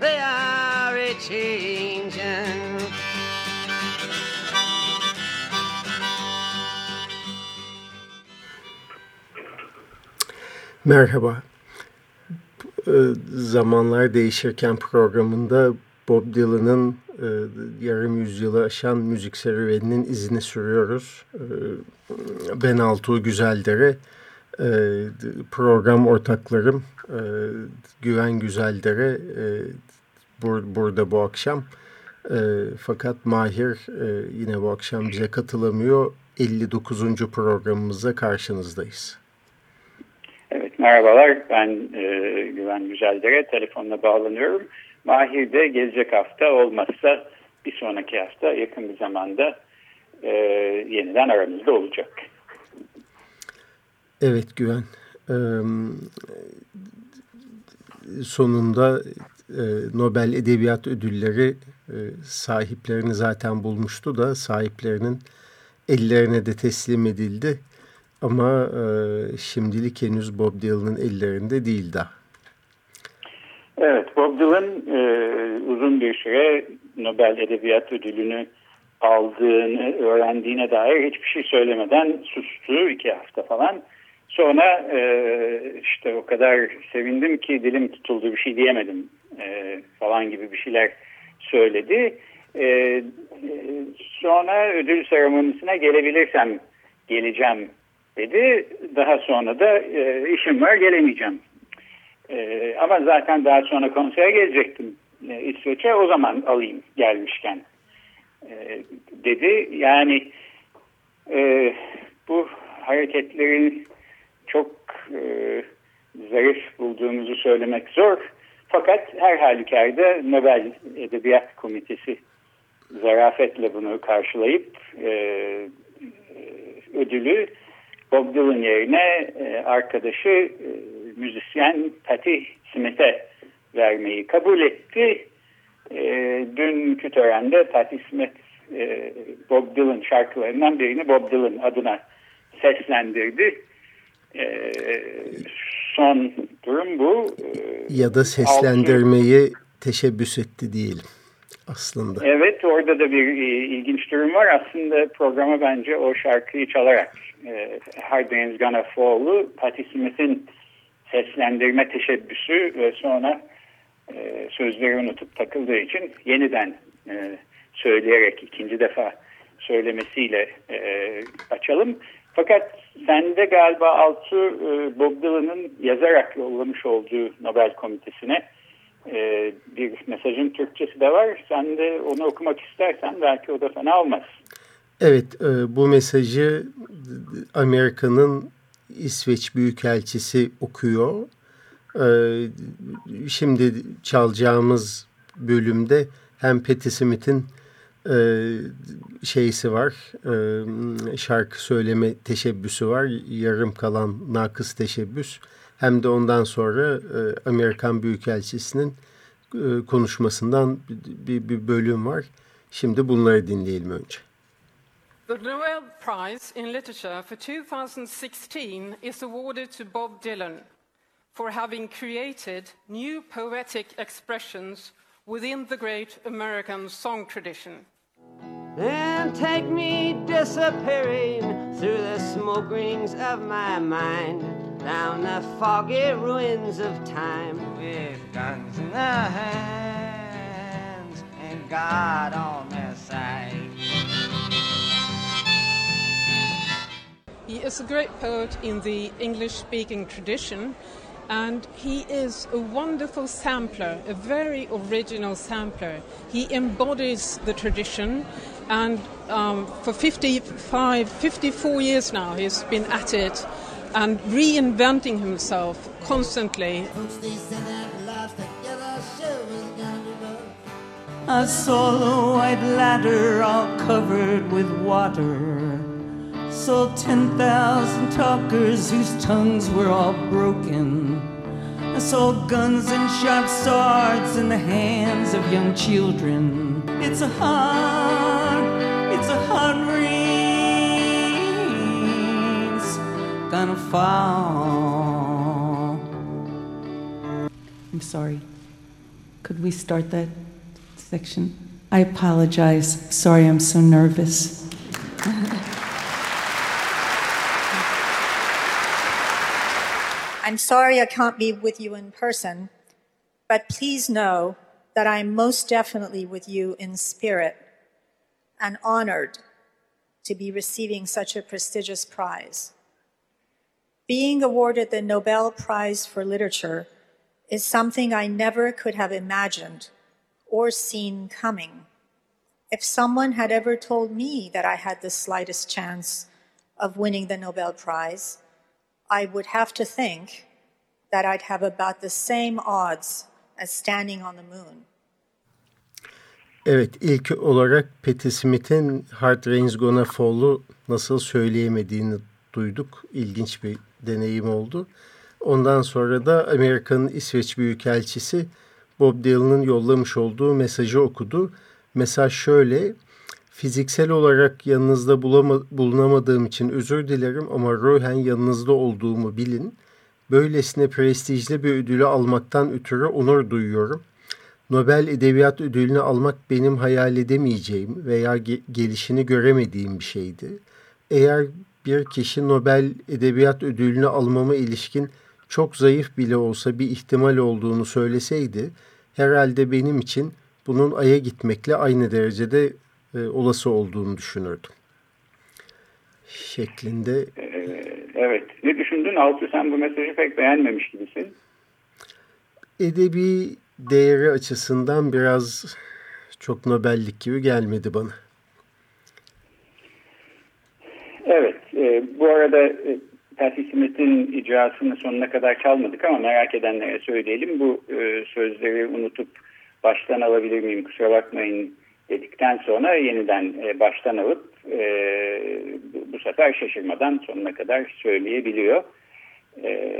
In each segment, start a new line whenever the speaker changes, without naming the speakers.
they are a changing.
Merhaba. Ee, Zamanlar Değişirken programında Bob Dylan'ın e, yarım yüzyılı aşan müzik serüveninin izini sürüyoruz. Ee, Ben Altuğ Güzeldere, e, program ortaklarım e, Güven Güzeldere e, bur- burada bu akşam. E, Fakat Mahir e, yine bu akşam bize katılamıyor. 59. programımızda karşınızdayız.
Evet merhabalar ben e, Güven Güzeldere telefonla bağlanıyorum. Mahir de gelecek hafta olmazsa bir sonraki hafta yakın bir zamanda e, yeniden aramızda olacak.
Evet Güven. Ee, sonunda e, Nobel Edebiyat Ödülleri e, sahiplerini zaten bulmuştu da sahiplerinin ellerine de teslim edildi. Ama e, şimdilik henüz Bob Dylan'ın ellerinde değil daha.
Evet Bob Dylan e, uzun bir süre Nobel Edebiyat Ödülünü aldığını öğrendiğine dair hiçbir şey söylemeden sustu iki hafta falan. Sonra e, işte o kadar sevindim ki dilim tutuldu bir şey diyemedim e, falan gibi bir şeyler söyledi. E, e, sonra ödül seremonisine gelebilirsem geleceğim dedi. Daha sonra da e, işim var gelemeyeceğim. E, ama zaten daha sonra konsere gelecektim e, İsveç'e o zaman alayım gelmişken e, dedi. Yani e, bu hareketlerin çok e, zarif bulduğumuzu söylemek zor. Fakat her halükarda Nobel Edebiyat Komitesi zarafetle bunu karşılayıp e, e, ödülü Bob Dylan yerine e, arkadaşı e, müzisyen Patti Smith'e vermeyi kabul etti. E, dünkü törende Patti Smith e, Bob Dylan şarkılarından birini Bob Dylan adına seslendirdi. E, son durum bu. E,
Ya da seslendirmeyi teşebbüs etti diyelim aslında.
Evet orada da bir e, ilginç durum var. Aslında programa bence o şarkıyı çalarak e, Hard Rain's Gonna Fall'u Patti Smith'in seslendirme teşebbüsü ve sonra e, sözleri unutup takıldığı için yeniden e, söyleyerek ikinci defa söylemesiyle e, açalım. Fakat sende galiba Altu e, Bob Dylan'ın yazarak yollamış olduğu Nobel Komitesi'ne e, bir mesajın Türkçesi de var. Sen de onu okumak istersen belki o da fena olmaz.
Evet, e, bu mesajı Amerika'nın İsveç Büyükelçisi okuyor. E, şimdi çalacağımız bölümde hem Patti Smith'in e, şeysi var, e, şarkı söyleme teşebbüsü var, yarım kalan nakıs teşebbüs. Hem de ondan sonra e, Amerikan Büyükelçisi'nin e, konuşmasından bir, bir bölüm var. Şimdi bunları dinleyelim önce.
The Nobel Prize in Literature for 2016 is awarded to Bob Dylan for having created new poetic expressions within the great American song tradition.
And take me disappearing through the smoke rings of my mind down the foggy ruins of time
with guns in our hands and
God on their side.
He is a great poet in the English speaking tradition, and he is a wonderful sampler, a very original sampler. He embodies the tradition, and um, for 55, 54 years now, he's been at it and reinventing himself constantly.
I saw white ladder all covered with water. Saw 10,000 talkers whose tongues were all broken. I saw guns and sharp swords in the hands of young children. It's a hard, gonna fall. I'm sorry. Could we start that section? I apologize. Sorry, I'm so nervous.
I'm sorry I can't be with you in person, but please know that I'm most definitely with you in spirit and honored to be receiving such a prestigious prize. Being awarded the Nobel Prize for Literature is something I never could have imagined or seen coming. If someone had ever told me that I had the slightest chance of winning the Nobel Prize, I would have to think that I'd have about the same odds as standing on the moon.
Evet, ilk olarak Patti Smith'in Hard Rain's Gonna Fall'u nasıl söyleyemediğini duyduk. İlginç bir deneyim oldu. Ondan sonra da Amerika'nın İsveç Büyükelçisi Bob Dylan'ın yollamış olduğu mesajı okudu. Mesaj şöyle, Fiziksel olarak yanınızda bulunamadığım için özür dilerim ama ruhen yanınızda olduğumu bilin. Böylesine prestijli bir ödülü almaktan ötürü onur duyuyorum. Nobel Edebiyat Ödülünü almak benim hayal edemeyeceğim veya ge gelişini göremediğim bir şeydi. Eğer bir kişi Nobel Edebiyat Ödülünü almama ilişkin çok zayıf bile olsa bir ihtimal olduğunu söyleseydi, herhalde benim için bunun Ay'a gitmekle aynı derecede e, olası olduğunu düşünürdüm. Şeklinde.
Ee, evet. Ne düşündün Altı? Sen bu mesajı pek beğenmemiş gibisin.
Edebi değeri açısından biraz çok Nobellik gibi gelmedi bana.
Evet. E, bu arada e, Smith'in icrasını sonuna kadar çalmadık ama merak edenlere söyleyelim. Bu e, sözleri unutup baştan alabilir miyim kusura bakmayın dedikten sonra yeniden e, baştan alıp e, bu sefer şaşırmadan sonuna kadar söyleyebiliyor. E,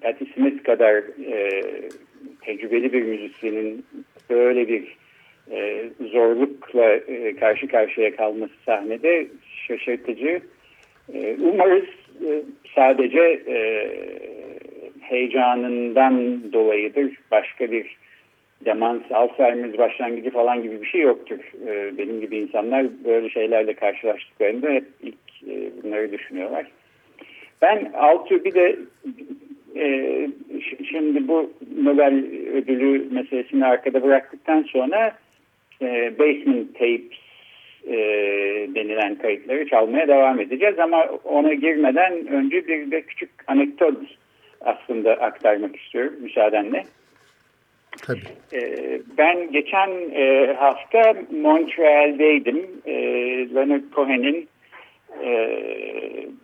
Patti Smith kadar e, tecrübeli bir müzisyenin böyle bir e, zorlukla e, karşı karşıya kalması sahnede şaşırtıcı. Umarız e, sadece e, heyecanından dolayıdır. Başka bir demans, Alzheimer başlangıcı falan gibi bir şey yoktur. E, benim gibi insanlar böyle şeylerle karşılaştıklarında hep ilk e, bunları düşünüyorlar. Ben Altı bir de e, şimdi bu Nobel ödülü meselesini arkada bıraktıktan sonra e, Basement Tapes e, denilen kayıtları çalmaya devam edeceğiz ama ona girmeden önce bir de küçük anekdot aslında aktarmak istiyorum müsaadenle.
Tabii.
Ee, ben geçen e, hafta Montreal'deydim. E, Leonard Cohen'in e,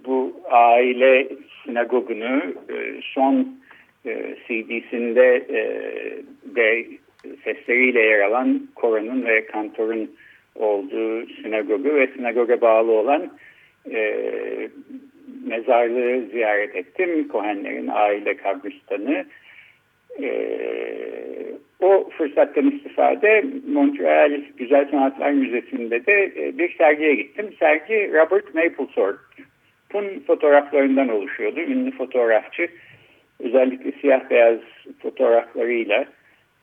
bu aile sinagogunu e, son e, CD'sinde e, de sesleriyle yer alan koronun ve kantorun olduğu sinagogu ve sinagoga bağlı olan e, mezarlığı ziyaret ettim. Cohen'lerin aile kabristanı. Ee, o fırsattan istifade Montreal Güzel Sanatlar Müzesi'nde de e, bir sergiye gittim. Sergi Robert Mapplethorpe'un fotoğraflarından oluşuyordu. Ünlü fotoğrafçı özellikle siyah beyaz fotoğraflarıyla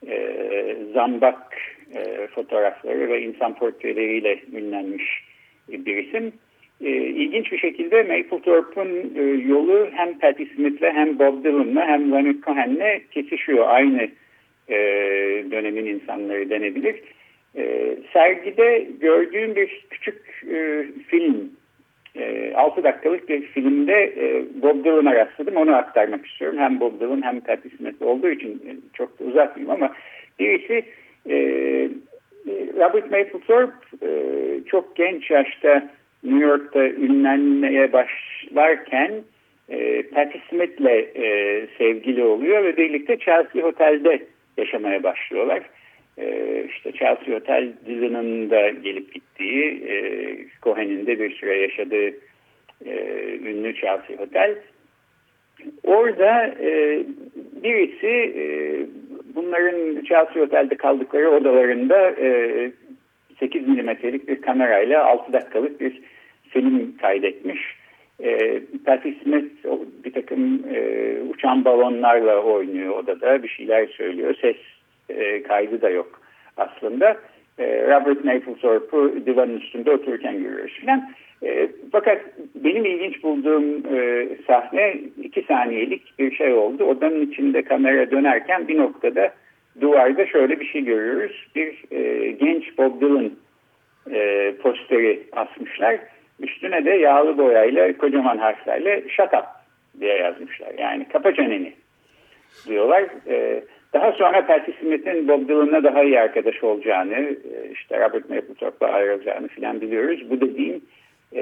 e, zambak e, fotoğrafları ve insan portreleriyle ünlenmiş bir isim. E, ilginç bir şekilde Mapplethorpe'un e, yolu hem Patti Smith'le hem Bob Dylan'la hem Leonard Cohen'le kesişiyor. Aynı e, dönemin insanları denebilir. E, sergide gördüğüm bir küçük e, film, e, 6 dakikalık bir filmde e, Bob Dylan'a rastladım. Onu aktarmak istiyorum. Hem Bob Dylan hem Patti Smith olduğu için e, çok da uzatmayayım ama birisi e, Robert Mapplethorpe e, çok genç yaşta New York'ta ünlenmeye başlarken e, Patti Smith'le e, sevgili oluyor ve birlikte Chelsea Hotel'de yaşamaya başlıyorlar. E, işte Chelsea Hotel Dylan'ın da gelip gittiği, e, Cohen'in de bir süre yaşadığı e, ünlü Chelsea Hotel. Orada e, birisi e, bunların Chelsea Otel'de kaldıkları odalarında e, 8 milimetrelik bir kamerayla 6 dakikalık bir film kaydetmiş. E, Patti Smith bir takım e, uçan balonlarla oynuyor odada bir şeyler söylüyor. Ses e, kaydı da yok aslında. E, Robert Mapplethorpe'u divanın üstünde otururken görüyoruz filan. E, fakat benim ilginç bulduğum e, sahne iki saniyelik bir şey oldu. Odanın içinde kamera dönerken bir noktada duvarda şöyle bir şey görüyoruz. Bir e, genç Bob Dylan e, posteri asmışlar. Üstüne de yağlı boyayla kocaman harflerle shut diye yazmışlar. Yani kapa çeneni diyorlar. E, daha sonra Patti Smith'in Bob Dylan'la daha iyi arkadaş olacağını, e, işte Robert Mapplethorpe'la ayrılacağını filan biliyoruz. Bu dediğim e,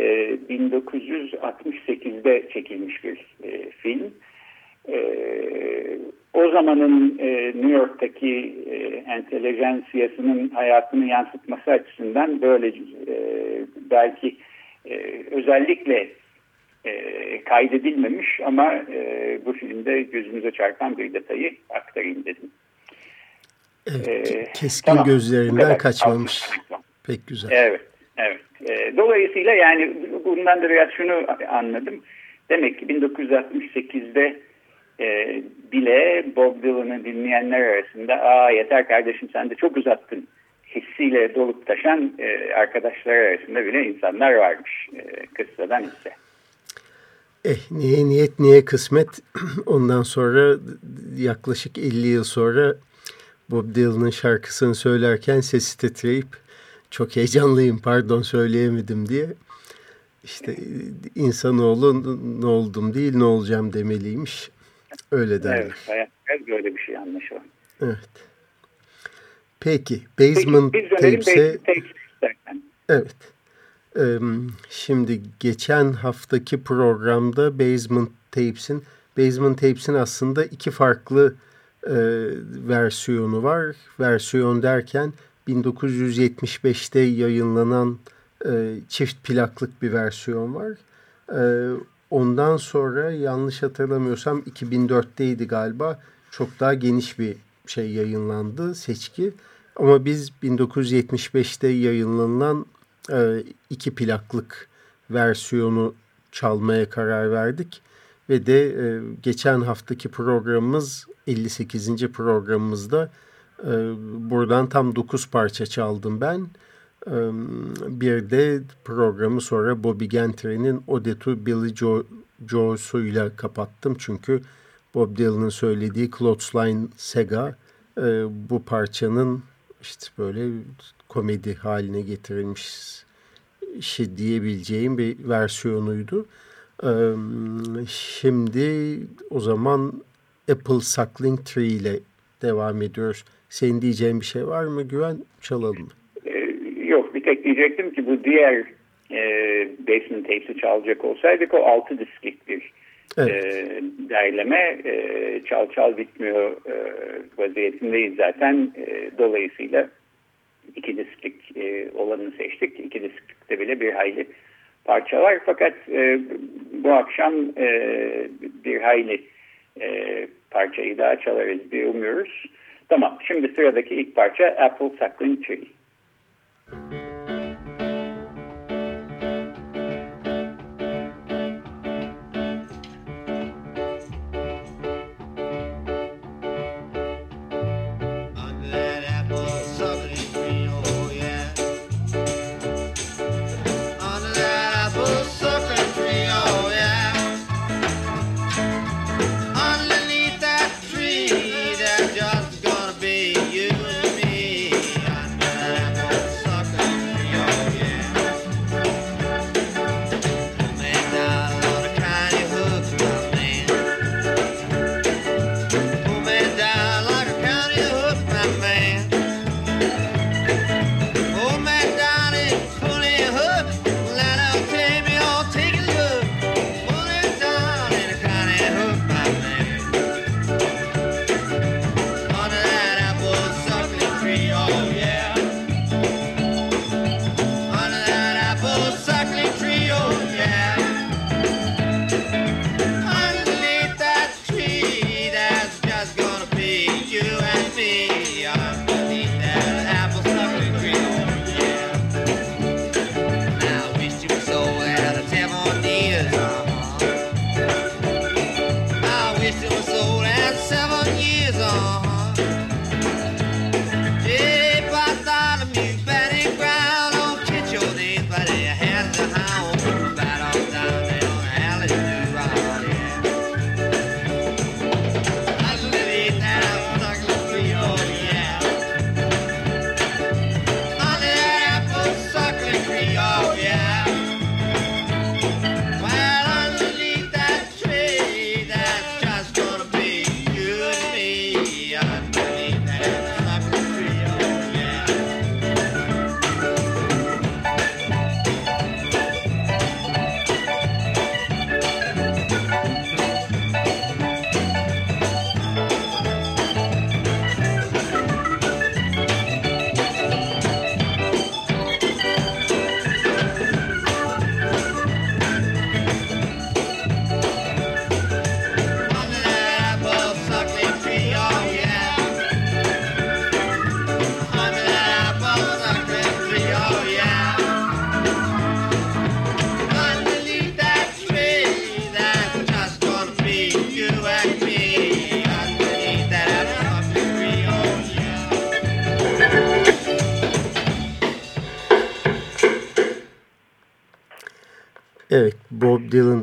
1968'de çekilmiş bir e, film. E, o zamanın e, New York'taki e, entelijensiyasının hayatını yansıtması açısından böyle e, belki e, özellikle e, kaydedilmemiş ama e, bu filmde gözümüze çarpan bir detayı aktarayım dedim.
Evet, ee, keskin tamam, gözlerinden kaçmamış. Pek güzel.
Evet, evet. E, dolayısıyla yani bundan da biraz şunu anladım. Demek ki 1968'de e, bile Bob Dylan'ı dinleyenler arasında aa yeter kardeşim sen de çok uzattın hissiyle dolup taşan e, arkadaşlar arasında bile insanlar varmış e, kıssadan hisse.
Eh niye niyet niye kısmet ondan sonra yaklaşık 50 yıl sonra Bob Dylan'ın şarkısını söylerken sesi titreyip çok heyecanlıyım pardon söyleyemedim diye işte insanoğlu ne oldum değil ne olacağım demeliymiş. Öyle derler.
Evet, evet böyle bir şey anlaşılan.
Evet. Peki, Basement Peki, Tapes'e... evet. Şimdi geçen haftaki programda Basement Tapes'in Basement Tapes'in aslında iki farklı e, versiyonu var. Versiyon derken 1975'te yayınlanan e, çift plaklık bir versiyon var. E, ondan sonra yanlış hatırlamıyorsam 2004'teydi galiba çok daha geniş bir şey yayınlandı seçki. Ama biz 1975'te yayınlanan e, iki plaklık versiyonu çalmaya karar verdik. Ve de e, geçen haftaki programımız 58. programımızda buradan tam 9 parça çaldım ben. E, bir de programı sonra Bobby Gentry'nin Ode to Billy Joe, Joe'suyla kapattım. Çünkü Bob Dylan'ın söylediği Clothesline Sega e, bu parçanın işte böyle komedi haline getirilmiş şey diyebileceğim bir versiyonuydu. Şimdi o zaman Apple Suckling Tree ile devam ediyoruz. Senin diyeceğin bir şey var mı Güven? Çalalım mı?
Yok bir tek diyecektim ki bu diğer e, Basement Tapes'i çalacak olsaydık o 6 disklik bir evet. e, derleme. E, çal çal bitmiyor e, vaziyetindeyiz zaten. E, dolayısıyla iki disklik e, olanını seçtik. İki disklikte bile bir hayli parça var. Fakat e, bu akşam e, bir hayli e, parçayı daha çalarız diye umuyoruz. Tamam şimdi sıradaki ilk parça Apple Suckling Tree.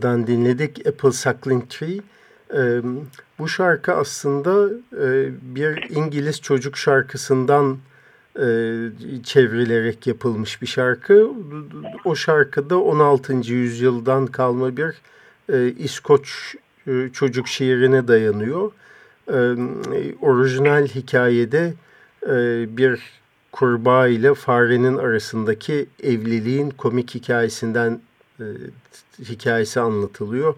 Dylan'dan dinledik Apple Suckling Tree. Ee, bu şarkı aslında e, bir İngiliz çocuk şarkısından e, çevrilerek yapılmış bir şarkı. O şarkıda 16. yüzyıldan kalma bir e, İskoç e, çocuk şiirine dayanıyor. E, orijinal hikayede e, bir kurbağa ile farenin arasındaki evliliğin komik hikayesinden e, hikayesi anlatılıyor.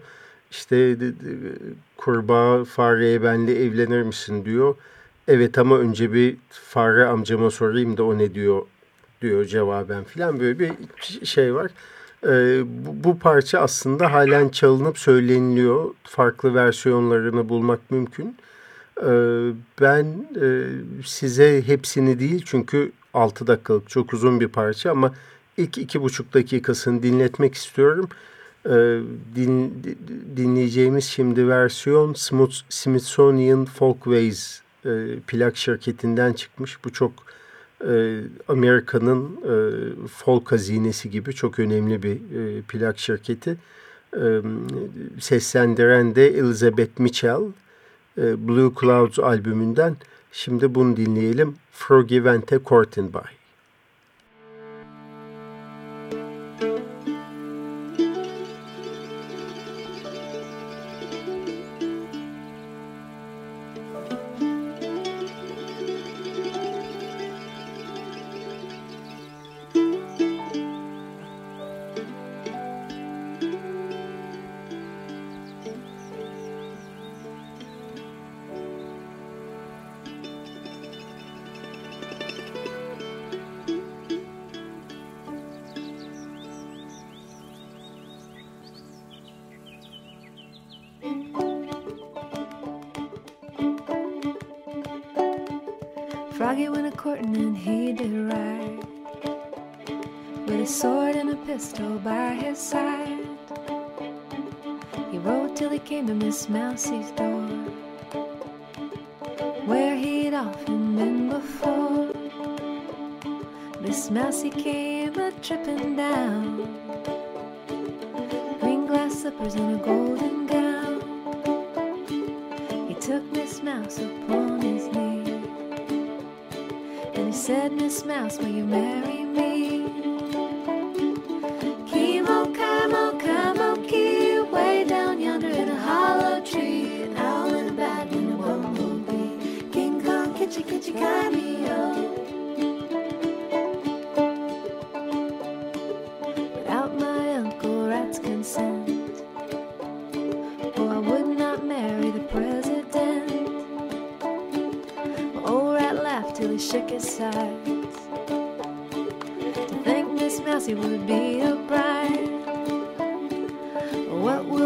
İşte kurbağa fareye benle evlenir misin diyor. Evet ama önce bir fare amcama sorayım da o ne diyor diyor cevaben filan böyle bir şey var. E, bu, bu parça aslında halen çalınıp söyleniliyor. Farklı versiyonlarını bulmak mümkün. E, ben e, size hepsini değil çünkü 6 dakikalık çok uzun bir parça ama ilk iki buçuk dakikasını dinletmek istiyorum. Ee, din, dinleyeceğimiz şimdi versiyon Smithsonian Folkways e, plak şirketinden çıkmış. Bu çok e, Amerika'nın e, folk hazinesi gibi çok önemli bir e, plak şirketi. E, seslendiren de Elizabeth Mitchell e, Blue Clouds albümünden. Şimdi bunu dinleyelim. Froggy Vente Courtin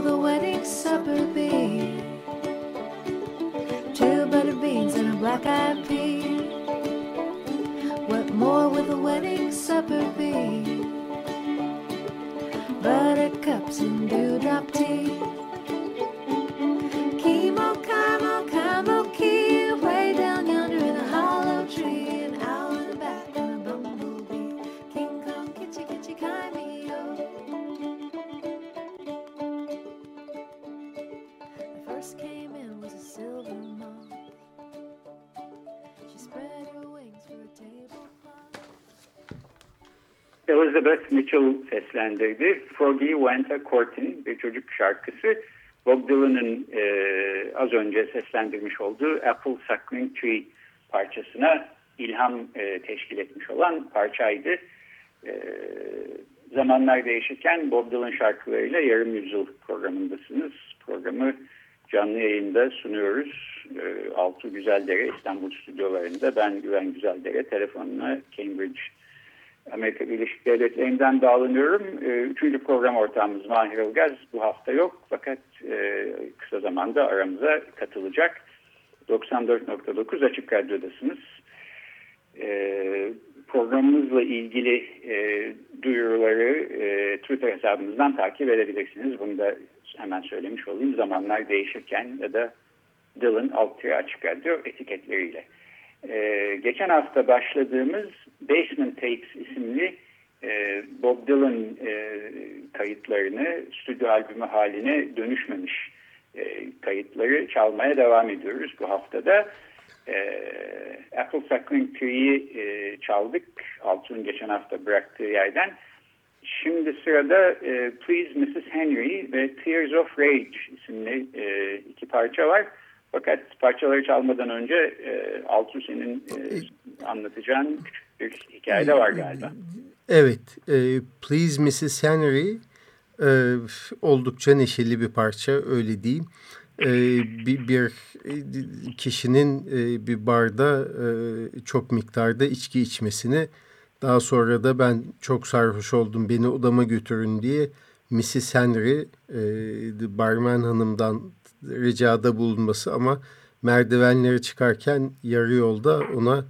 the wedding supper be? Two butter beans and a black-eyed pea. What more will the wedding supper be? Buttercups and dewdrop tea.
Elizabeth Mitchell seslendirdi. Froggy Went a Courtin bir çocuk şarkısı. Bob Dylan'ın e, az önce seslendirmiş olduğu Apple Suckling Tree parçasına ilham e, teşkil etmiş olan parçaydı. E, zamanlar değişirken Bob Dylan şarkılarıyla yarım yüzyıl programındasınız. Programı canlı yayında sunuyoruz. E, Altı Güzeldere İstanbul stüdyolarında ben Güven Güzeldere telefonuna Cambridge Amerika Birleşik Devletleri'nden bağlanıyorum. Ee, üçüncü program ortağımız Mahir Ilgaz bu hafta yok fakat e, kısa zamanda aramıza katılacak. 94.9 Açık Radyo'dasınız. Ee, programımızla ilgili e, duyuruları e, Twitter hesabımızdan takip edebilirsiniz. Bunu da hemen söylemiş olayım. Zamanlar değişirken ya da Dylan alt açık radyo etiketleriyle. Ee, geçen hafta başladığımız Basement Tapes isimli e, Bob Dylan e, kayıtlarını stüdyo albümü haline dönüşmemiş e, kayıtları çalmaya devam ediyoruz bu haftada. E, Apple Suckling Tree'yi e, çaldık. Altun geçen hafta bıraktığı yerden. Şimdi sırada e, Please Mrs. Henry ve Tears of Rage isimli e, iki parça var. Fakat parçaları çalmadan önce e, Altu senin e, anlatacağın küçük bir hikaye var galiba.
Evet, e, Please Mrs. Henry e, oldukça neşeli bir parça öyle diyeyim. E, bir, bir kişinin e, bir barda e, çok miktarda içki içmesini daha sonra da ben çok sarhoş oldum beni odama götürün diye Mrs. Henry e, barman hanımdan ricada bulunması ama merdivenleri çıkarken yarı yolda ona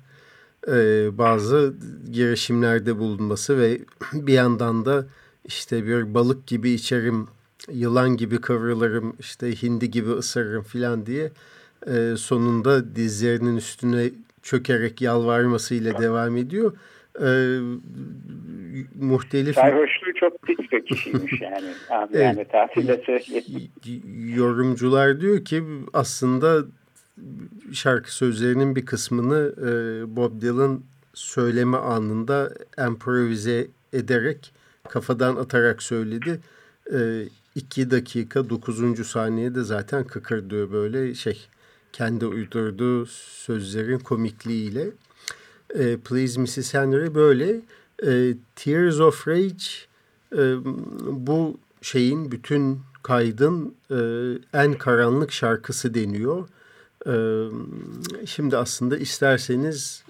e, bazı girişimlerde bulunması ve bir yandan da işte bir balık gibi içerim, yılan gibi kıvrılırım, işte hindi gibi ısırırım filan diye e, sonunda dizlerinin üstüne çökerek yalvarmasıyla devam ediyor. E, muhtelif...
Sarhoşluğu çok pis bir kişiymiş yani. yani evet. tatilde
Yorumcular diyor ki aslında şarkı sözlerinin bir kısmını e, Bob Dylan söyleme anında improvize ederek kafadan atarak söyledi. E, iki dakika dokuzuncu saniyede zaten kıkırdıyor böyle şey kendi uydurduğu sözlerin komikliğiyle. E, Please Mrs. Henry böyle. E, Tears of Rage e, bu şeyin bütün kaydın en karanlık şarkısı deniyor. Şimdi aslında isterseniz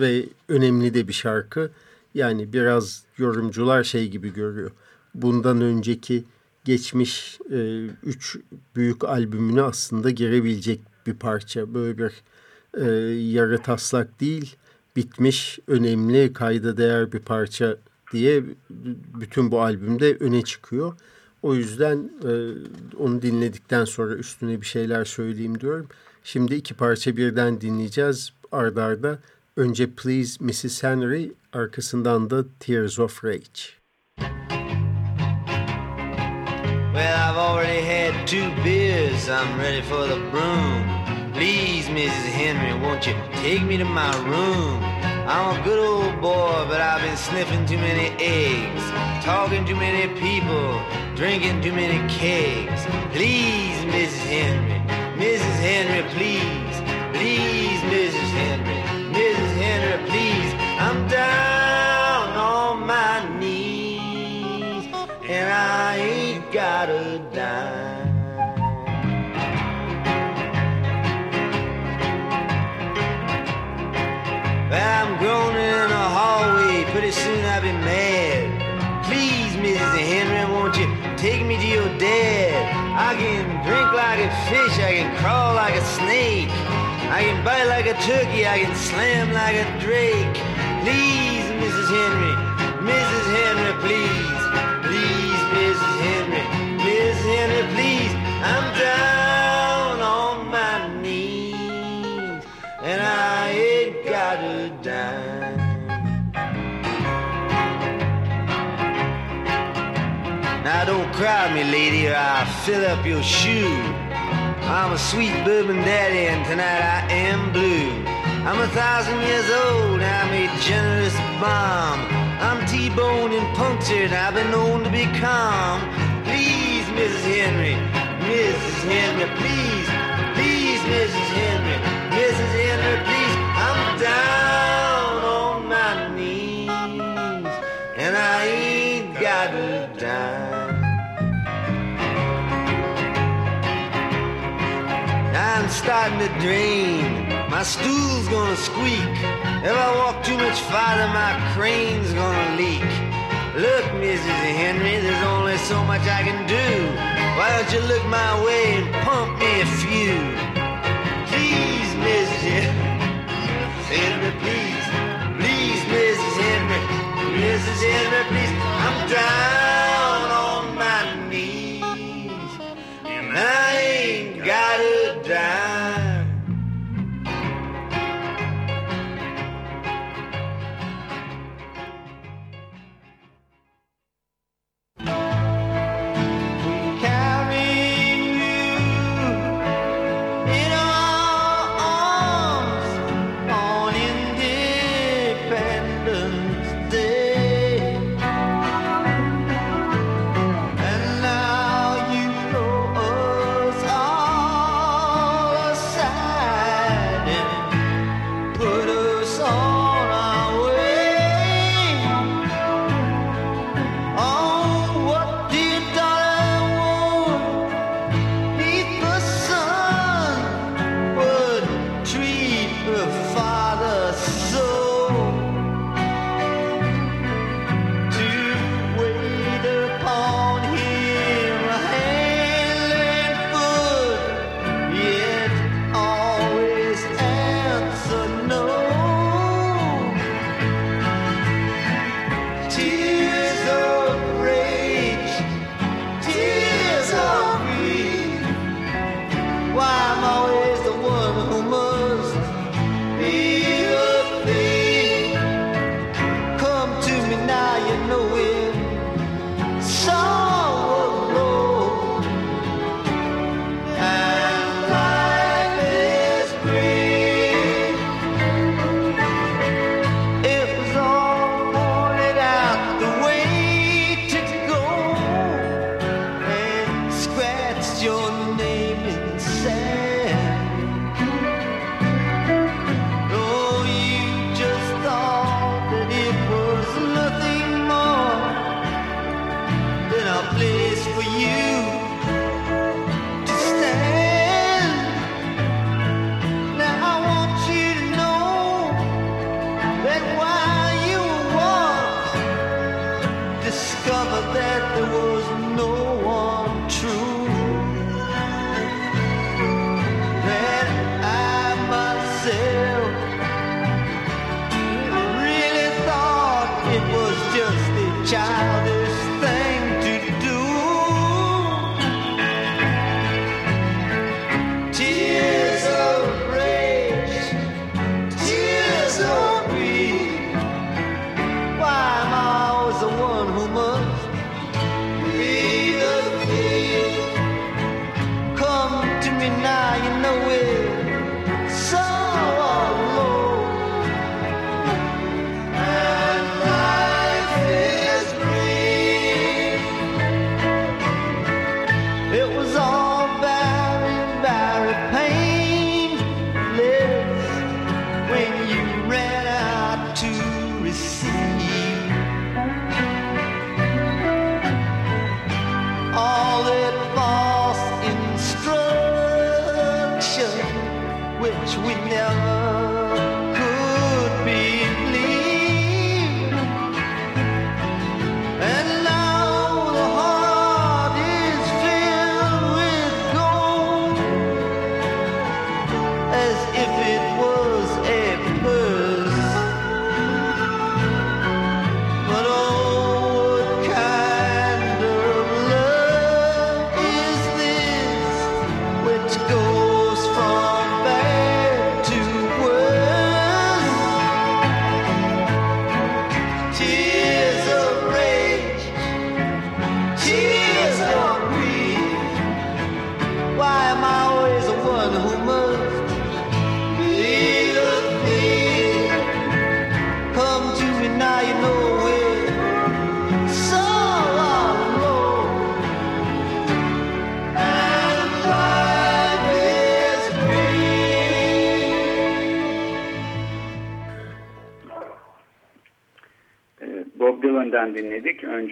ve önemli de bir şarkı. Yani biraz yorumcular şey gibi görüyor. Bundan önceki geçmiş e, üç büyük albümüne aslında girebilecek bir parça. Böyle bir e, yarı taslak değil, bitmiş, önemli, kayda değer bir parça diye bütün bu albümde öne çıkıyor. O yüzden e, onu dinledikten sonra üstüne bir şeyler söyleyeyim diyorum. Şimdi iki parça birden dinleyeceğiz ardarda. Arda. Önce Please Mrs. Henry, arkasından da Tears of Rage.
Well, I've already had two beers, I'm ready for the broom. Please, Mrs. Henry, won't you take me to my room? I'm a good old boy, but I've been sniffing too many eggs, talking too many people, drinking too many kegs. Please, Mrs. Henry, Mrs. Henry, please, please, Mrs. Henry, Mrs. Henry, please. I'm down on my knees, and I ain't got a dime. Dad? I can drink like a fish, I can crawl like a snake. I can bite like a turkey, I can slam like a drake. Please, Mrs. Henry, Mrs. Henry, please. Please, Mrs. Henry, Mrs. Henry, please. I'm down Don't cry, me lady, or I'll fill up your shoe. I'm a sweet bourbon daddy, and tonight I am blue. I'm a thousand years old, I'm a generous bomb. I'm T-boned and punctured, I've been known to be calm. Please, Mrs. Henry, Mrs. Henry, please, please, Mrs. Henry. starting to drain. My stool's gonna squeak. If I walk too much farther, my crane's gonna leak. Look, Mrs. Henry, there's only so much I can do. Why don't you look my way and pump me a few? Please, Mrs. Henry, please. Please, Mrs. Henry. Mrs. Henry, please. I'm
dying.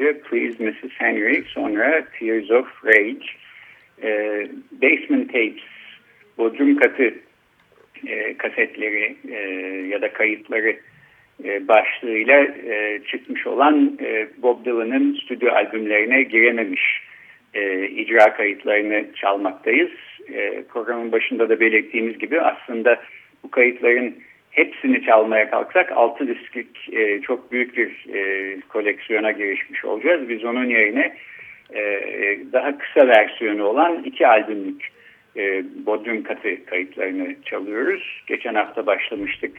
Önce Please Mrs. Henry, sonra Tears of Rage. E, Basement Tapes, Bodrum Katı e, kasetleri e, ya da kayıtları e, başlığıyla e, çıkmış olan e, Bob Dylan'ın stüdyo albümlerine girememiş e, icra kayıtlarını çalmaktayız. E, programın başında da belirttiğimiz gibi aslında bu kayıtların hepsini çalmaya kalksak 6 disklik e, çok büyük bir e, koleksiyona girişmiş olacağız. Biz onun yerine e, daha kısa versiyonu olan iki albümlük e, Bodrum Katı kayıtlarını çalıyoruz. Geçen hafta başlamıştık.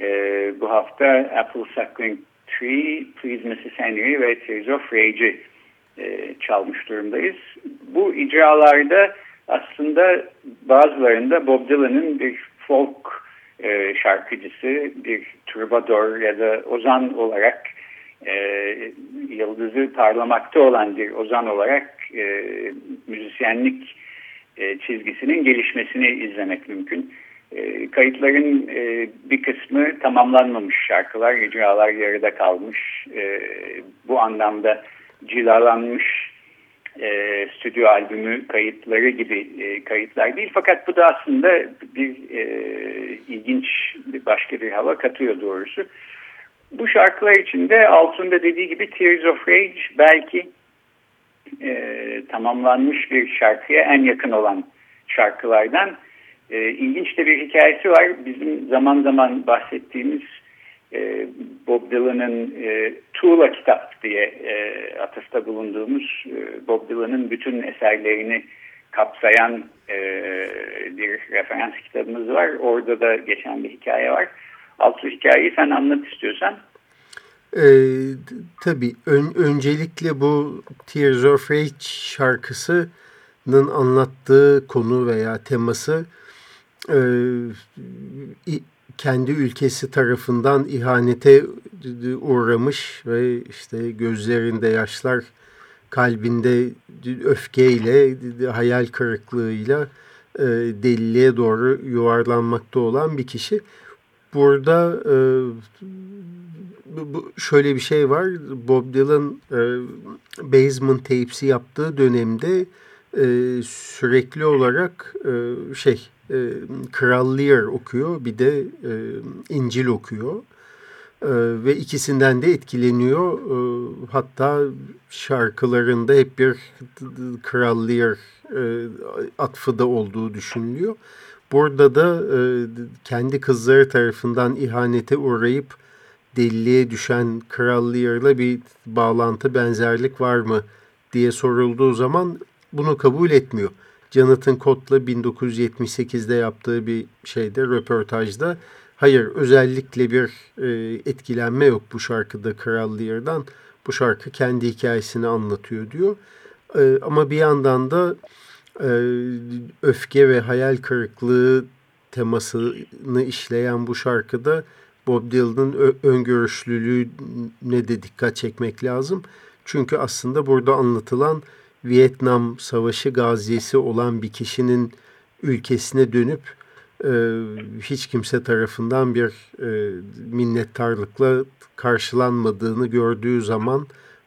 E, bu hafta Apple Suckling Tree, Please Mrs. Henry ve Tears of Rage'i e, çalmış durumdayız. Bu icralarda aslında bazılarında Bob Dylan'ın bir folk e, şarkıcısı, bir troubadour ya da ozan olarak e, yıldızı parlamakta olan bir ozan olarak e, müzisyenlik e, çizgisinin gelişmesini izlemek mümkün. E, kayıtların e, bir kısmı tamamlanmamış şarkılar, icralar yarıda kalmış. E, bu anlamda cilalanmış e, stüdyo albümü kayıtları gibi e, kayıtlar değil. Fakat bu da aslında bir e, ilginç başka bir hava katıyor doğrusu. Bu şarkılar içinde altında dediği gibi Tears of Rage belki e, tamamlanmış bir şarkıya en yakın olan şarkılardan. E, ilginç de bir hikayesi var. Bizim zaman zaman bahsettiğimiz e, Bob Dylan'ın e, Tuğla Kitap diye e, atıfta bulunduğumuz e, Bob Dylan'ın bütün eserlerini kapsayan e, bir referans kitabımız var. Orada da geçen bir hikaye var. Altı hikayeyi sen anlat istiyorsan.
Ee, tabii ön, öncelikle bu Tears of Rage şarkısının anlattığı konu veya teması e, kendi ülkesi tarafından ihanete uğramış ve işte gözlerinde yaşlar kalbinde öfkeyle hayal kırıklığıyla e, deliliğe doğru yuvarlanmakta olan bir kişi. Burada e, bu, şöyle bir şey var. Bob Dylan e, Basement Tapes'i yaptığı dönemde e, sürekli olarak şey e, Kral Lear okuyor bir de e, İncil okuyor. E, ve ikisinden de etkileniyor. E, hatta şarkılarında hep bir Kral Lear e, atfı da olduğu düşünülüyor. Burada da e, kendi kızları tarafından ihanete uğrayıp deliliğe düşen Kral Lear'la bir bağlantı benzerlik var mı diye sorulduğu zaman bunu kabul etmiyor. Jonathan Cott'la 1978'de yaptığı bir şeyde, röportajda hayır özellikle bir e, etkilenme yok bu şarkıda Kral Lear'dan. Bu şarkı kendi hikayesini anlatıyor diyor. E, ama bir yandan da e, öfke ve hayal kırıklığı temasını işleyen bu şarkıda Bob Dylan'ın öngörüşlülüğüne de dikkat çekmek lazım. Çünkü aslında burada anlatılan Vietnam Savaşı gazisi olan bir kişinin ülkesine dönüp e, hiç kimse tarafından bir e, minnettarlıkla karşılanmadığını gördüğü zaman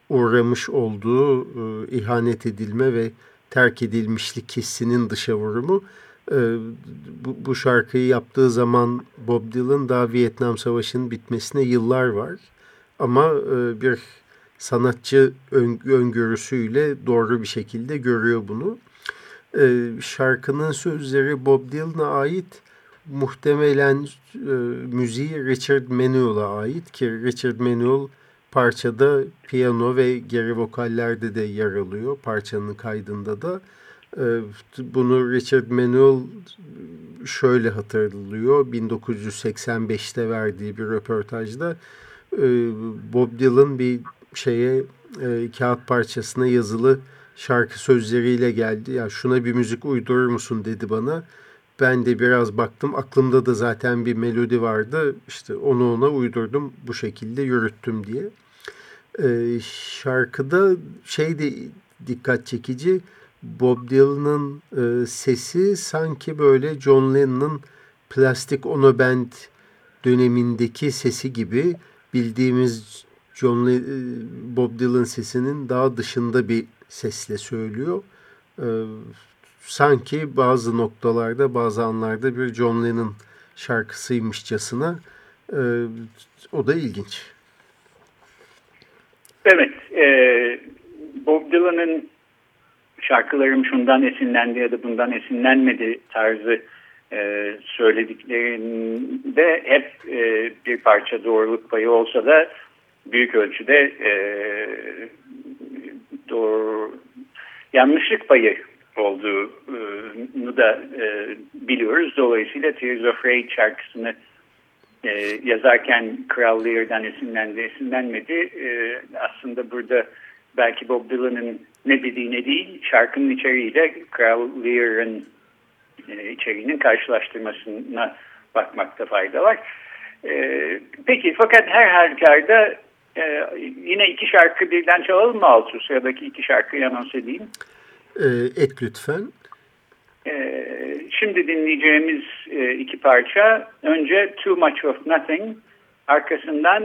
uğramış olduğu e, ihanet edilme ve terk edilmişlik hissinin dışa vurumu. E, bu, bu şarkıyı yaptığı zaman Bob Dylan daha Vietnam Savaşı'nın bitmesine yıllar var. Ama e, bir sanatçı öngörüsüyle doğru bir şekilde görüyor bunu. Ee, şarkının sözleri Bob Dylan'a ait muhtemelen e, müziği Richard Manuel'a ait ki Richard Manuel parçada piyano ve geri vokallerde de yer alıyor parçanın kaydında da. E, bunu Richard Manuel şöyle hatırlıyor 1985'te verdiği bir röportajda e, Bob Dylan bir şeye e, kağıt parçasına yazılı şarkı sözleriyle geldi. Ya şuna bir müzik uydurur musun dedi bana. Ben de biraz baktım. Aklımda da zaten bir melodi vardı. İşte onu ona uydurdum. Bu şekilde yürüttüm diye. E, şarkıda şey de dikkat çekici. Bob Dylan'ın e, sesi sanki böyle John Lennon'ın Plastic Ono Band dönemindeki sesi gibi bildiğimiz John Le Bob Dylan sesinin daha dışında bir sesle söylüyor. E, sanki bazı noktalarda bazı anlarda bir John Lennon şarkısıymışçasına e, o da ilginç.
Evet. E, Bob Dylan'ın şarkılarım şundan esinlendi ya da bundan esinlenmedi tarzı e, söylediklerinde hep e, bir parça doğruluk payı olsa da büyük ölçüde e, doğru yanlışlık payı olduğunu da e, biliyoruz. Dolayısıyla Tears of Rage şarkısını e, yazarken Kral Lear'dan esinlendi, esinlenmedi. E, aslında burada belki Bob Dylan'ın ne dediğine değil, şarkının içeriğiyle Kral Lear'ın e, içeriğinin karşılaştırmasına bakmakta fayda var. E, peki fakat her halükarda e, yine iki şarkı birden çalalım mı Altu? Sıradaki iki şarkıyı anons edeyim.
E, et lütfen.
E, şimdi dinleyeceğimiz e, iki parça önce Too Much of Nothing arkasından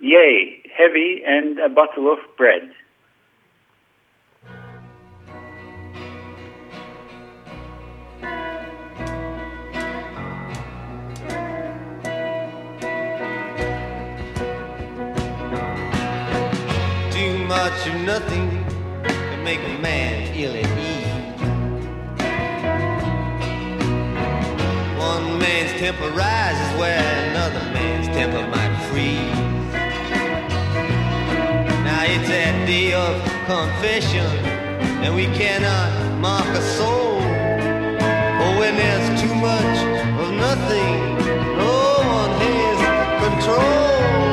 Yay, Heavy and a Bottle of Bread.
Nothing can make a man ill at ease. One man's temper rises where another man's temper might freeze. Now it's that day of confession, and we cannot mock a soul. Or when there's too much of nothing, no one has control.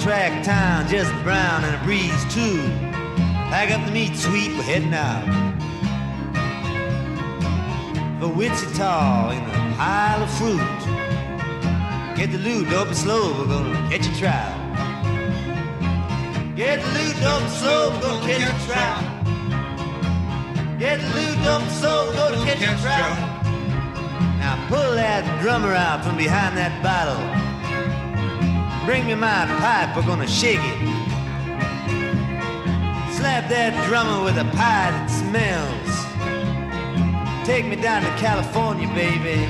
One-track town, just brown and a breeze too. Pack up the meat, sweet, we're heading out. for Wichita in a pile of fruit. Get the loot, don't be slow, we're gonna catch a trout. Get the loot, don't be slow, we're gonna catch a trout. Get the loot, don't be slow, we're gonna catch a trout. Now pull that drummer out from behind that bottle. Bring me my pipe, we're gonna shake it. Slap that drummer with a pie that smells. Take me down to California, baby.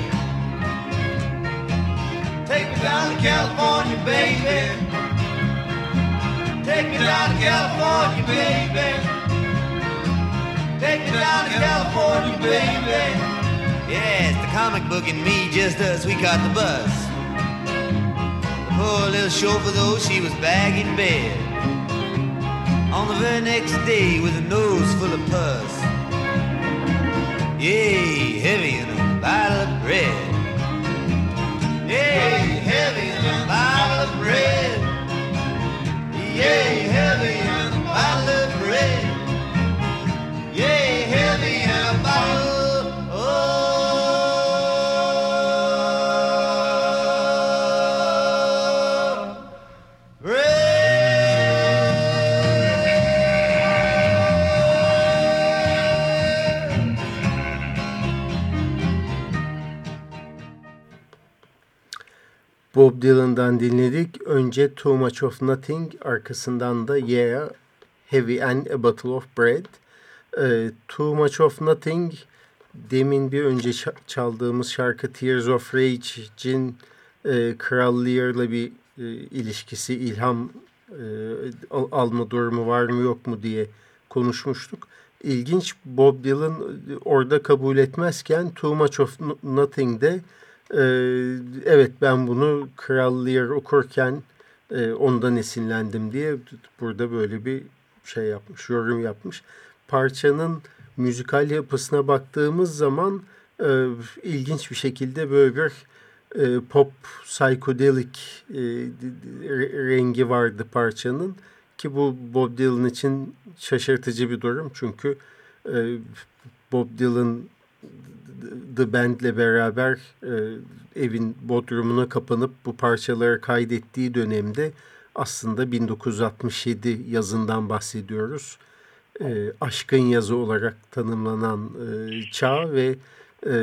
Take me down to California, baby. Take me down to California, baby. Take me down to California, baby. Yes, the comic book and me just us, we caught the bus. Poor little chauffeur, though, she was back in bed. On the very next day with a nose full of pus. Yay, heavy in a bottle of bread. Yay, heavy in a bottle of bread. Yay, heavy in a bottle of bread. Yay, heavy in a bottle
Bob Dylan'dan dinledik. Önce Too Much of Nothing, arkasından da Yeah, Heavy and a Bottle of Bread. Ee, Too Much of Nothing, demin bir önce çaldığımız şarkı Tears of Rage'in e, Kral Lear'la bir e, ilişkisi, ilham e, al- alma durumu var mı yok mu diye konuşmuştuk. İlginç Bob Dylan e, orada kabul etmezken Too Much of Nothing'de e, evet ben bunu Kral Lear okurken e, ondan esinlendim diye burada böyle bir şey yapmış, yorum yapmış. Parçanın müzikal yapısına baktığımız zaman e, ilginç bir şekilde böyle bir e, pop psychedelic e, re- rengi vardı parçanın ki bu Bob Dylan için şaşırtıcı bir durum çünkü e, Bob Dylan The Band'le beraber e, evin bodrumuna kapanıp bu parçaları kaydettiği dönemde aslında 1967 yazından bahsediyoruz. E, aşkın yazı olarak tanımlanan e, çağ ve e,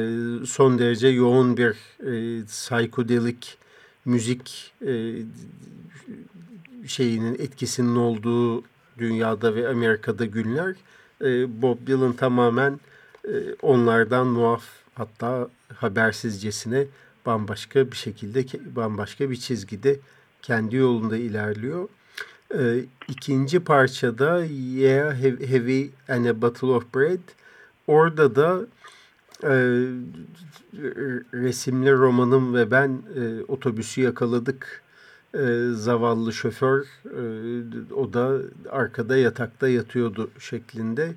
son derece yoğun bir e, psychedelic müzik e, şeyinin etkisinin olduğu dünyada ve Amerika'da günler. E, Bob Dylan tamamen onlardan muaf hatta habersizcesine bambaşka bir şekilde bambaşka bir çizgide kendi yolunda ilerliyor. E, ikinci parçada Yeah Heavy and a Bottle of Bread. Orada da e, resimli romanım ve ben e, otobüsü yakaladık. E, zavallı şoför o da arkada yatakta yatıyordu şeklinde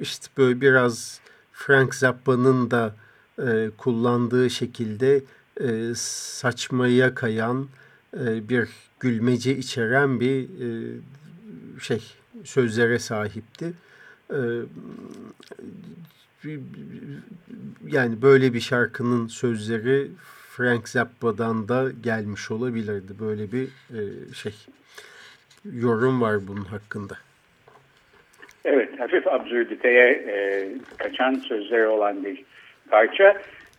işte böyle biraz Frank Zappa'nın da e, kullandığı şekilde e, saçmaya kayan e, bir gülmece içeren bir e, şey sözlere sahipti. E, yani böyle bir şarkının sözleri Frank Zappa'dan da gelmiş olabilirdi. Böyle bir e, şey yorum var bunun hakkında.
Evet, hafif absürditeye e, kaçan sözleri olan bir parça.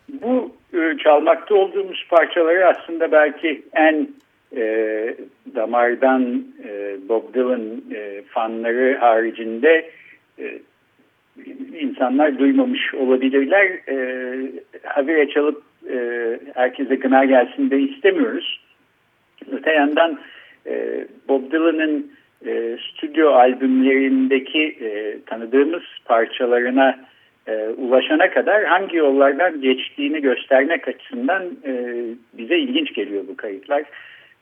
Bu e, çalmakta olduğumuz parçaları aslında belki en e, damardan e, Bob Dylan e, fanları haricinde e, insanlar duymamış olabilirler. E, habire çalıp e, herkese gına gelsin de istemiyoruz. Öte yandan e, Bob Dylan'ın e, stüdyo albümlerindeki e, tanıdığımız parçalarına e, ulaşana kadar hangi yollardan geçtiğini göstermek açısından e, bize ilginç geliyor bu kayıtlar.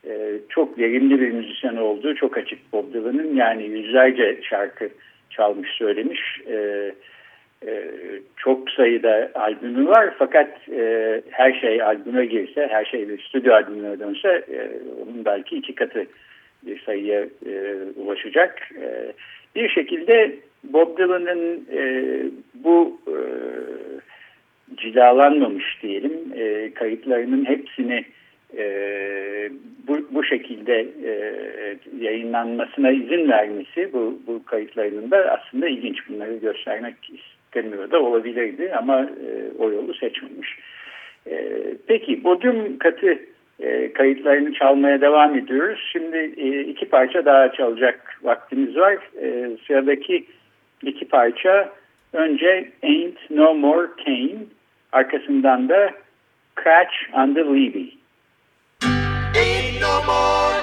E, çok verimli bir müzisyen olduğu çok açık Bob Dylan'ın yani yüzlerce şarkı çalmış söylemiş. E, e, çok sayıda albümü var fakat e, her şey albüme girse, her şey bir stüdyo albümüne dönse e, onun belki iki katı bir sayıya e, ulaşacak. E, bir şekilde Bob Dylan'ın e, bu e,
cilalanmamış diyelim. E, kayıtlarının hepsini e, bu, bu şekilde e, yayınlanmasına izin vermesi bu, bu kayıtlarının da aslında ilginç. Bunları göstermek istemiyor da olabilirdi ama e, o yolu seçmemiş. E, peki Bodrum katı e, kayıtlarını çalmaya devam ediyoruz. Şimdi e, iki parça daha çalacak vaktimiz var. E, sıradaki iki parça önce Ain't No More Kane arkasından da Crash on the Levy. Ain't no more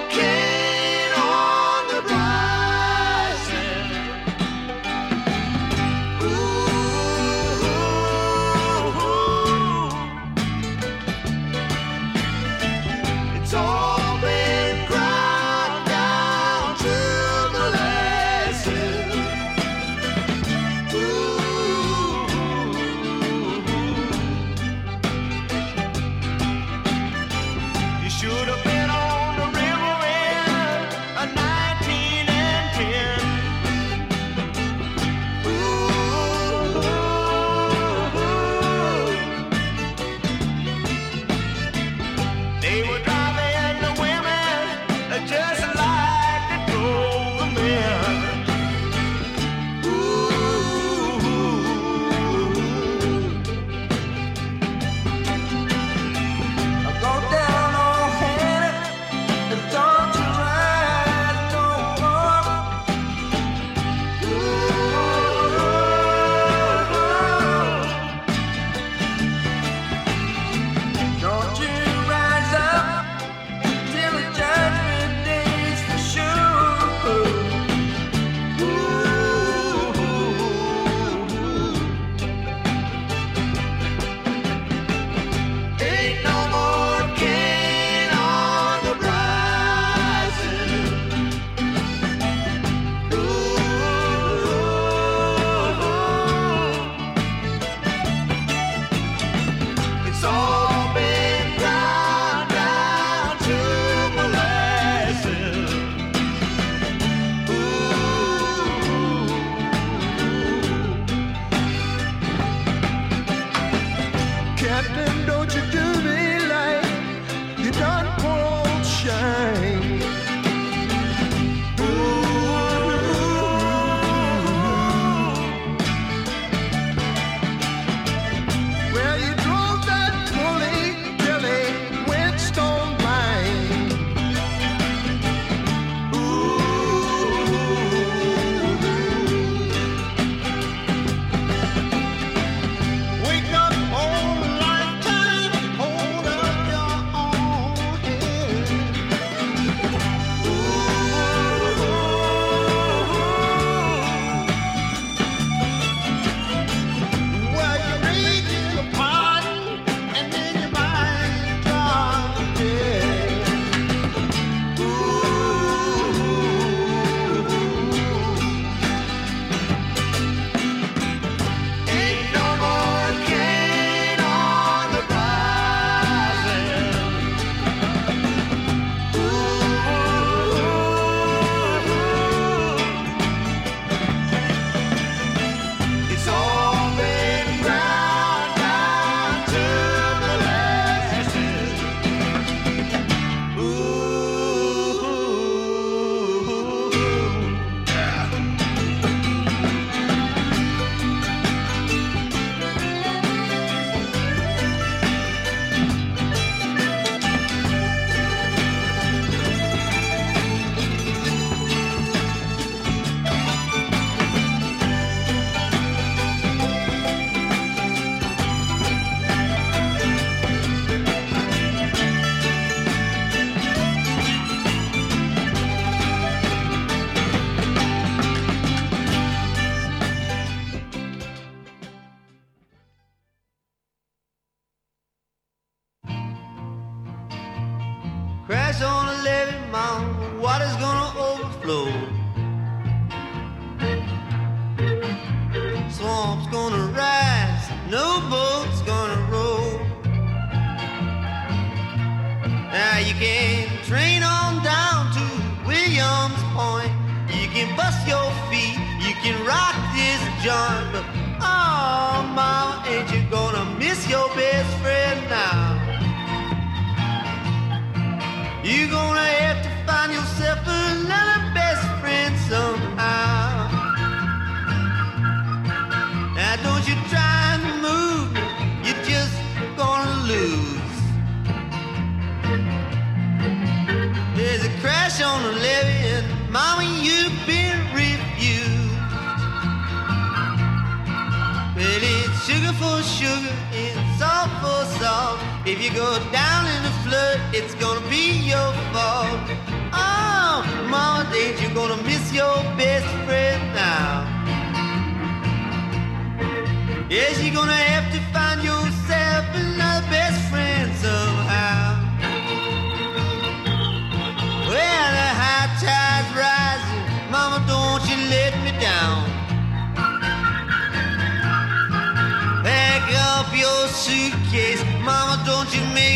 soul.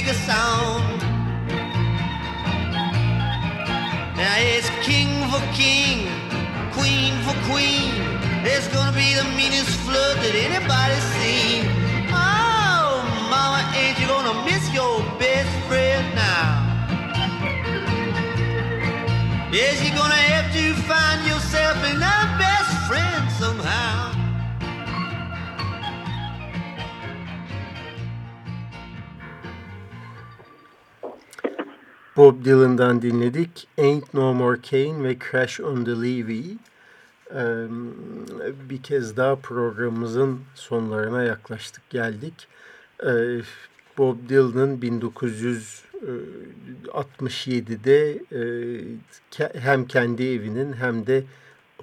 A sound. Now it's king for king, queen for queen. It's gonna be the meanest flood that anybody's seen.
Bob Dylan'dan dinledik. Ain't No More Kane ve Crash on the Levee. Ee, bir kez daha programımızın sonlarına yaklaştık, geldik. Ee, Bob Dylan'ın 1967'de e, hem kendi evinin hem de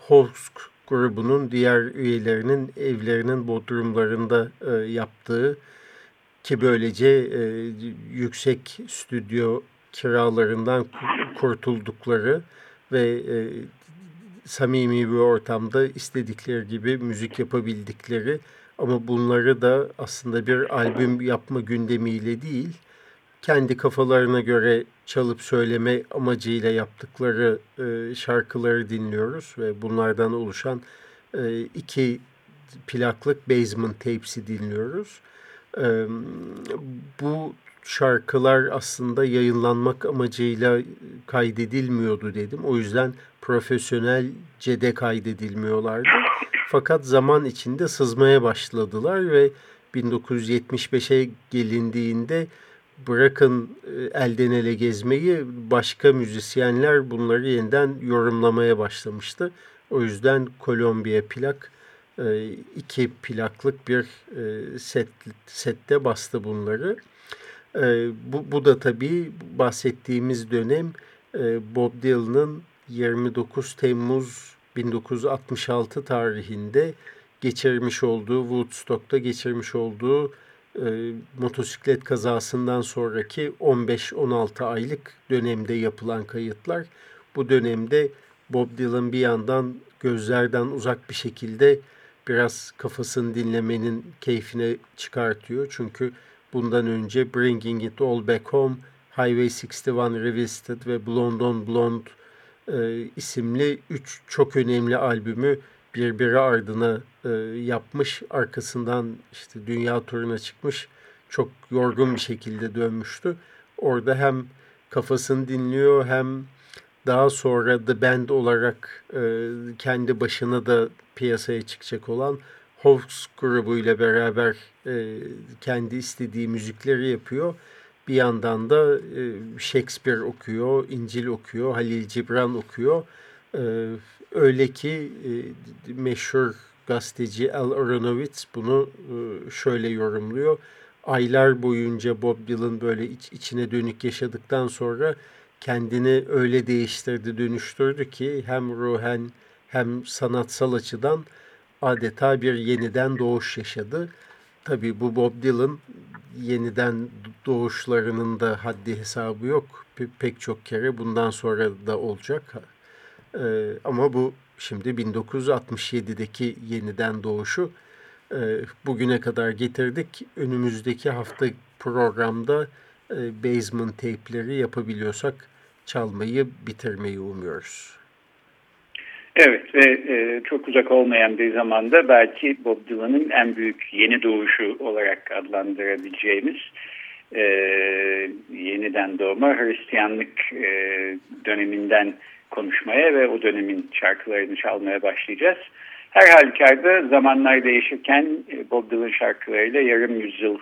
Hosk grubunun diğer üyelerinin evlerinin bodrumlarında e, yaptığı ki böylece e, yüksek stüdyo kiralarından kurtuldukları ve e, samimi bir ortamda istedikleri gibi müzik yapabildikleri ama bunları da aslında bir albüm yapma gündemiyle değil, kendi kafalarına göre çalıp söyleme amacıyla yaptıkları e, şarkıları dinliyoruz ve bunlardan oluşan e, iki plaklık Basement Tapes'i dinliyoruz. E, bu şarkılar aslında yayınlanmak amacıyla kaydedilmiyordu dedim. O yüzden profesyonelce de kaydedilmiyorlardı. Fakat zaman içinde sızmaya başladılar ve 1975'e gelindiğinde bırakın elden ele gezmeyi başka müzisyenler bunları yeniden yorumlamaya başlamıştı. O yüzden Kolombiya plak iki plaklık bir set, sette bastı bunları. Bu, bu da tabii bahsettiğimiz dönem Bob Dylan'ın 29 Temmuz 1966 tarihinde geçirmiş olduğu Woodstock'ta geçirmiş olduğu e, motosiklet kazasından sonraki 15-16 aylık dönemde yapılan kayıtlar. Bu dönemde Bob Dylan bir yandan gözlerden uzak bir şekilde biraz kafasını dinlemenin keyfine çıkartıyor. Çünkü bundan önce Bringing It All Back Home, Highway 61 Revisited ve Blonde on Blonde e, isimli üç çok önemli albümü birbiri ardına e, yapmış. Arkasından işte dünya turuna çıkmış. Çok yorgun bir şekilde dönmüştü. Orada hem kafasını dinliyor hem daha sonra The Band olarak e, kendi başına da piyasaya çıkacak olan Hawks grubuyla beraber e, kendi istediği müzikleri yapıyor. Bir yandan da e, Shakespeare okuyor, İncil okuyor, Halil Cibran okuyor. E, öyle ki e, meşhur gazeteci Al Aronowitz bunu e, şöyle yorumluyor. Aylar boyunca Bob Dylan böyle iç, içine dönük yaşadıktan sonra kendini öyle değiştirdi, dönüştürdü ki hem ruhen hem sanatsal açıdan adeta bir yeniden doğuş yaşadı. Tabii bu Bob Dylan yeniden doğuşlarının da haddi hesabı yok. Pek çok kere bundan sonra da olacak. Ee, ama bu şimdi 1967'deki yeniden doğuşu e, bugüne kadar getirdik. Önümüzdeki hafta programda e, basement tape'leri yapabiliyorsak çalmayı bitirmeyi umuyoruz.
Evet ve e, çok uzak olmayan bir zamanda belki Bob Dylan'ın en büyük yeni doğuşu olarak adlandırabileceğimiz e, yeniden doğma Hristiyanlık e, döneminden konuşmaya ve o dönemin şarkılarını çalmaya başlayacağız. Her halükarda zamanlar değişirken e, Bob Dylan şarkılarıyla yarım yüzyıl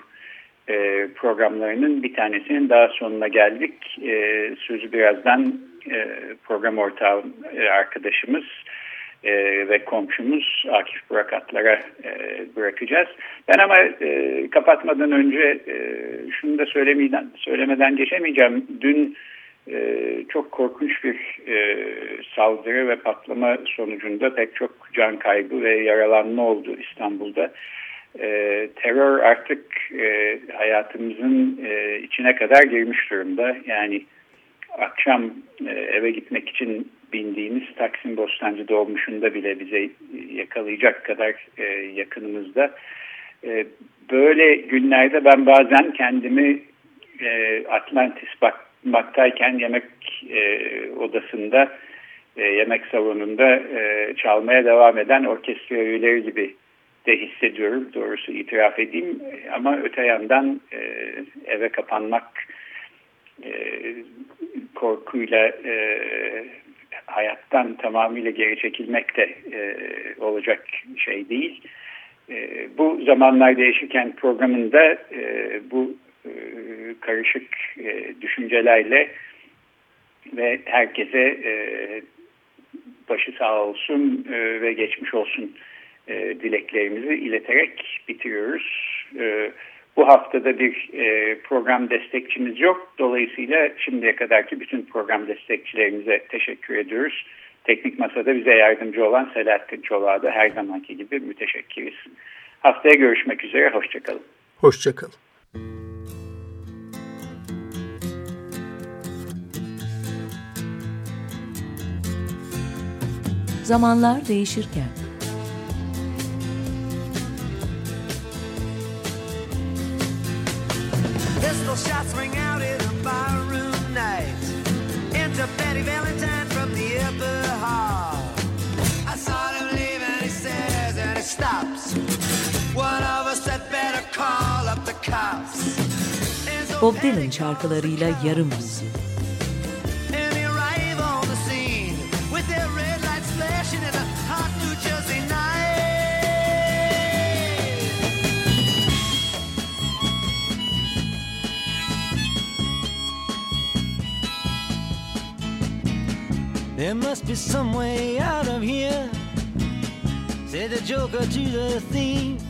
e, programlarının bir tanesinin daha sonuna geldik. E, sözü birazdan e, program ortağı e, arkadaşımız e, ve komşumuz Akif Burakatlar'a e, bırakacağız. Ben ama kapatmadan önce şunu da söylemeden, geçemeyeceğim. Dün çok korkunç bir saldırı ve patlama sonucunda pek çok can kaybı ve yaralanma oldu İstanbul'da. Terör artık hayatımızın içine kadar girmiş durumda. Yani akşam e, eve gitmek için bindiğimiz Taksim Bostancı dolmuşunda bile bize yakalayacak kadar e, yakınımızda. E, böyle günlerde ben bazen kendimi e, Atlantis bakmaktayken yemek e, odasında e, yemek salonunda e, çalmaya devam eden orkestra üyeleri gibi de hissediyorum doğrusu itiraf edeyim ama öte yandan e, eve kapanmak e, korkuyla e, hayattan tamamıyla geri çekilmek de e, olacak şey değil. E, bu zamanlar değişirken programında e, bu e, karışık e, düşüncelerle ve herkese e, başı sağ olsun e, ve geçmiş olsun e, dileklerimizi ileterek bitiriyoruz. E, bu haftada bir e, program destekçimiz yok. Dolayısıyla şimdiye kadarki bütün program destekçilerimize teşekkür ediyoruz. Teknik Masa'da bize yardımcı olan Selahattin Çolak'a da her zamanki gibi müteşekkiriz. Haftaya görüşmek üzere, hoşçakalın.
Hoşçakalın.
Zamanlar değişirken Bob Dylan şarkılarıyla yarım yüzyıl. There must be some way out of here, said the joker to the thief.